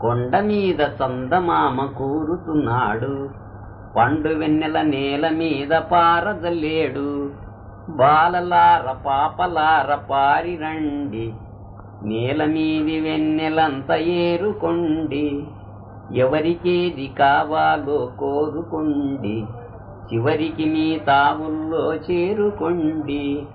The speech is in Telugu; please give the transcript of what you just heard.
కొండ మీద చందమామ కూరుతున్నాడు. పండు వెన్నెల నేల మీద పారదలేడు బాలలార పాపలార పారి రండి నేల మీది వెన్నెలంత ఏరుకొండి. ఎవరికేది కావాలో కోరుకోండి. చివరికి మీ తావుల్లో చేరుకోండి.